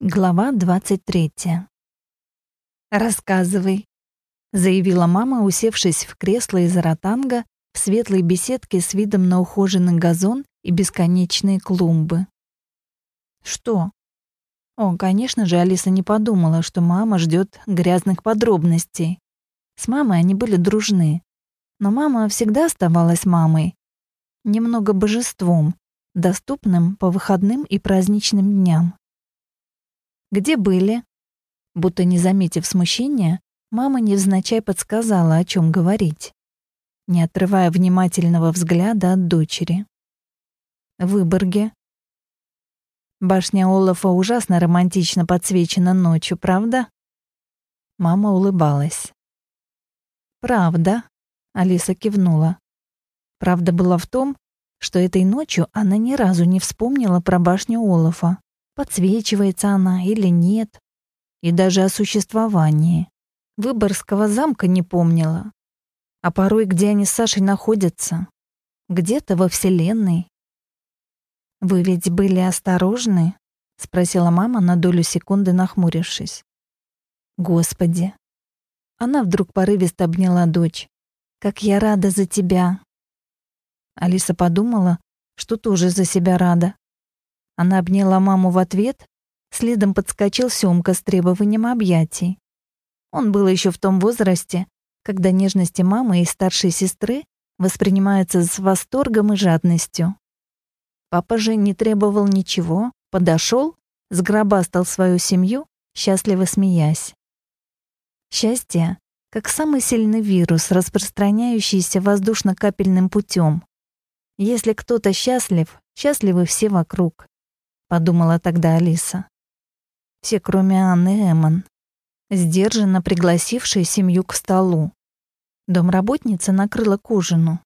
Глава 23. «Рассказывай», — заявила мама, усевшись в кресло из ротанга в светлой беседке с видом на ухоженный газон и бесконечные клумбы. «Что?» О, конечно же, Алиса не подумала, что мама ждет грязных подробностей. С мамой они были дружны. Но мама всегда оставалась мамой. Немного божеством, доступным по выходным и праздничным дням. Где были?» Будто не заметив смущения, мама невзначай подсказала, о чем говорить, не отрывая внимательного взгляда от дочери. В. Башня Олафа ужасно романтично подсвечена ночью, правда? Мама улыбалась. «Правда», — Алиса кивнула. Правда была в том, что этой ночью она ни разу не вспомнила про башню Олафа подсвечивается она или нет, и даже о существовании. Выборгского замка не помнила. А порой, где они с Сашей находятся? Где-то во Вселенной. «Вы ведь были осторожны?» — спросила мама на долю секунды, нахмурившись. «Господи!» Она вдруг порывисто обняла дочь. «Как я рада за тебя!» Алиса подумала, что тоже за себя рада. Она обняла маму в ответ, следом подскочил Сёмка с требованием объятий. Он был еще в том возрасте, когда нежности мамы и старшей сестры воспринимаются с восторгом и жадностью. Папа же не требовал ничего, подошел, сгробастал свою семью, счастливо смеясь. Счастье — как самый сильный вирус, распространяющийся воздушно-капельным путем. Если кто-то счастлив, счастливы все вокруг подумала тогда Алиса. Все, кроме Анны Эмон, сдержанно пригласившей семью к столу. Домработница накрыла к ужину.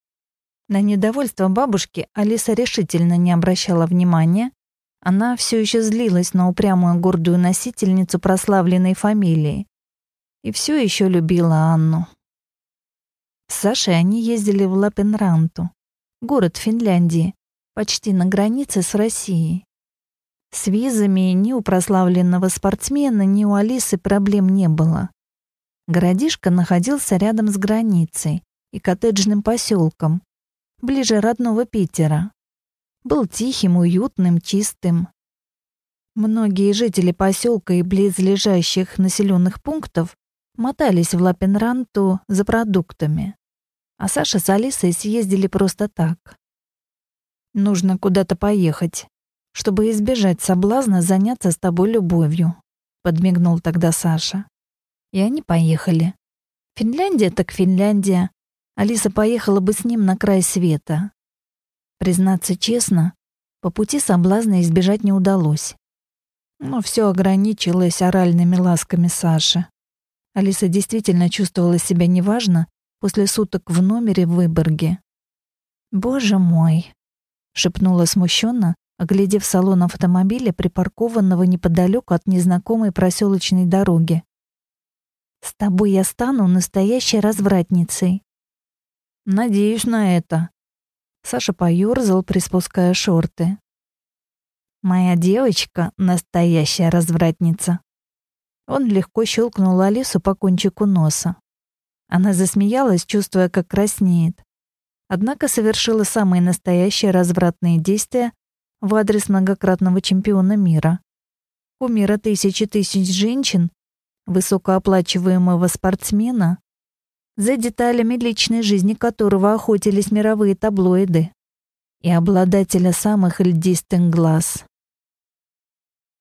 На недовольство бабушки Алиса решительно не обращала внимания. Она все еще злилась на упрямую гордую носительницу прославленной фамилии и все еще любила Анну. С Сашей они ездили в Лапенранту, город Финляндии, почти на границе с Россией. С визами ни у прославленного спортсмена, ни у Алисы проблем не было. Городишко находился рядом с границей и коттеджным поселком, ближе родного Питера. Был тихим, уютным, чистым. Многие жители поселка и близлежащих населенных пунктов мотались в Лапенранту за продуктами. А Саша с Алисой съездили просто так. «Нужно куда-то поехать», чтобы избежать соблазна заняться с тобой любовью», — подмигнул тогда Саша. И они поехали. Финляндия так Финляндия. Алиса поехала бы с ним на край света. Признаться честно, по пути соблазна избежать не удалось. Но все ограничилось оральными ласками Саши. Алиса действительно чувствовала себя неважно после суток в номере в Выборге. «Боже мой!» — шепнула смущенно, оглядев салон автомобиля, припаркованного неподалеку от незнакомой проселочной дороги. «С тобой я стану настоящей развратницей». «Надеюсь на это». Саша поёрзал, приспуская шорты. «Моя девочка — настоящая развратница». Он легко щелкнул Алису по кончику носа. Она засмеялась, чувствуя, как краснеет. Однако совершила самые настоящие развратные действия, в адрес многократного чемпиона мира. Кумира тысячи тысяч женщин, высокооплачиваемого спортсмена, за деталями личной жизни которого охотились мировые таблоиды и обладателя самых льдистых глаз.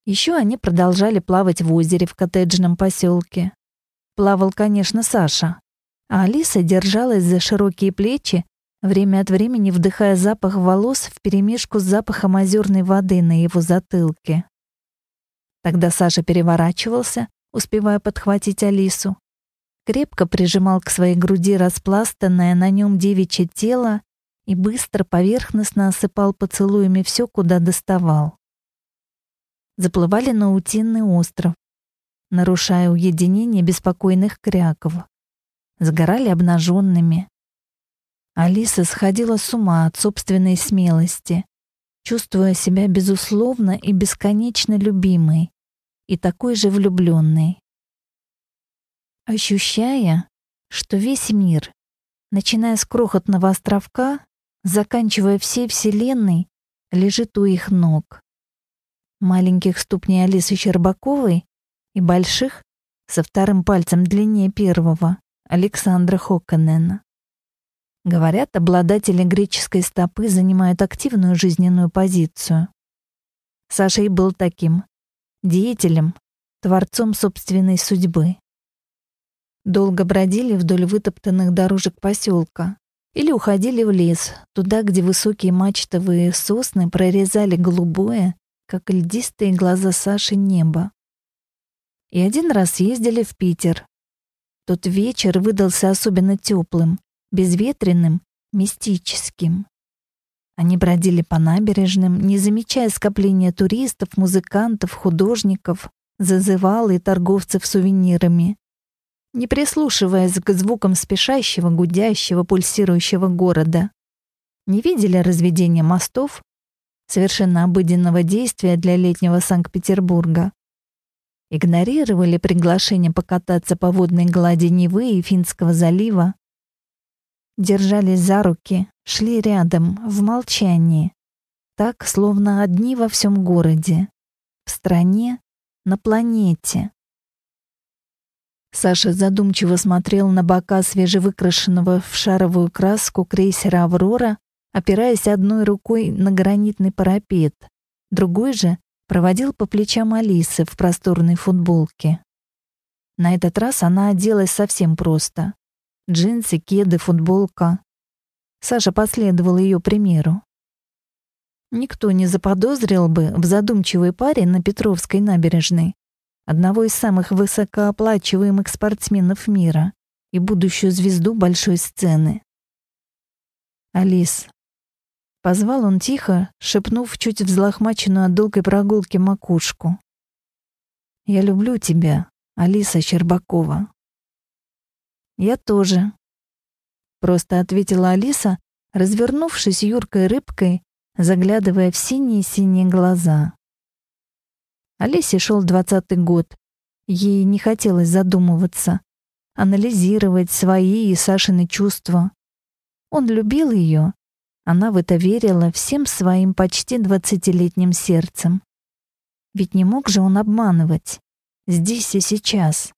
Еще они продолжали плавать в озере в коттеджном поселке. Плавал, конечно, Саша, а Алиса держалась за широкие плечи время от времени вдыхая запах волос вперемешку с запахом озерной воды на его затылке. Тогда Саша переворачивался, успевая подхватить Алису, крепко прижимал к своей груди распластанное на нем девичье тело и быстро поверхностно осыпал поцелуями все, куда доставал. Заплывали на Утиный остров, нарушая уединение беспокойных кряков. Сгорали обнаженными, Алиса сходила с ума от собственной смелости, чувствуя себя безусловно и бесконечно любимой, и такой же влюбленный. Ощущая, что весь мир, начиная с крохотного островка, заканчивая всей Вселенной, лежит у их ног. Маленьких ступней Алисы Щербаковой и больших, со вторым пальцем длиннее первого, Александра Хокканена. Говорят, обладатели греческой стопы занимают активную жизненную позицию. Саша и был таким деятелем, творцом собственной судьбы. Долго бродили вдоль вытоптанных дорожек поселка или уходили в лес, туда, где высокие мачтовые сосны прорезали голубое, как льдистые глаза Саши, небо. И один раз ездили в Питер. Тот вечер выдался особенно теплым, безветренным, мистическим. Они бродили по набережным, не замечая скопления туристов, музыкантов, художников, зазывал и торговцев сувенирами. Не прислушиваясь к звукам спешащего, гудящего, пульсирующего города. Не видели разведения мостов, совершенно обыденного действия для летнего Санкт-Петербурга. Игнорировали приглашение покататься по водной глади Невы и Финского залива, держались за руки, шли рядом, в молчании. Так, словно одни во всем городе, в стране, на планете. Саша задумчиво смотрел на бока свежевыкрашенного в шаровую краску крейсера «Аврора», опираясь одной рукой на гранитный парапет, другой же проводил по плечам Алисы в просторной футболке. На этот раз она оделась совсем просто. Джинсы, кеды, футболка. Саша последовал ее примеру. Никто не заподозрил бы в задумчивой паре на Петровской набережной одного из самых высокооплачиваемых спортсменов мира и будущую звезду большой сцены. «Алис». Позвал он тихо, шепнув чуть взлохмаченную от долгой прогулки макушку. «Я люблю тебя, Алиса Щербакова». «Я тоже», — просто ответила Алиса, развернувшись юркой рыбкой, заглядывая в синие-синие глаза. Олесе шел двадцатый год. Ей не хотелось задумываться, анализировать свои и Сашины чувства. Он любил ее. Она в это верила всем своим почти двадцатилетним сердцем. Ведь не мог же он обманывать. Здесь и сейчас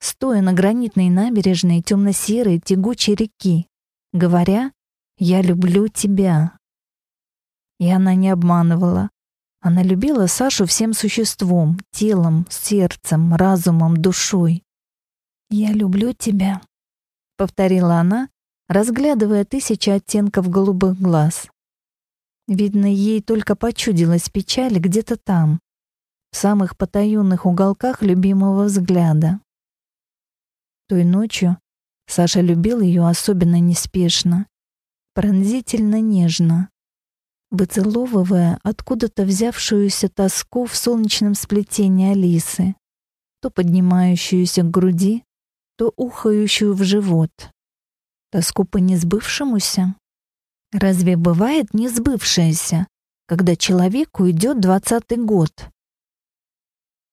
стоя на гранитной набережной темно-серой тягучей реки, говоря «Я люблю тебя». И она не обманывала. Она любила Сашу всем существом, телом, сердцем, разумом, душой. «Я люблю тебя», — повторила она, разглядывая тысячи оттенков голубых глаз. Видно, ей только почудилась печаль где-то там, в самых потаенных уголках любимого взгляда. Той ночью Саша любил ее особенно неспешно, пронзительно нежно, выцеловывая откуда-то взявшуюся тоску в солнечном сплетении Алисы, то поднимающуюся к груди, то ухающую в живот. Тоску по несбывшемуся? Разве бывает несбывшееся, когда человеку идет двадцатый год?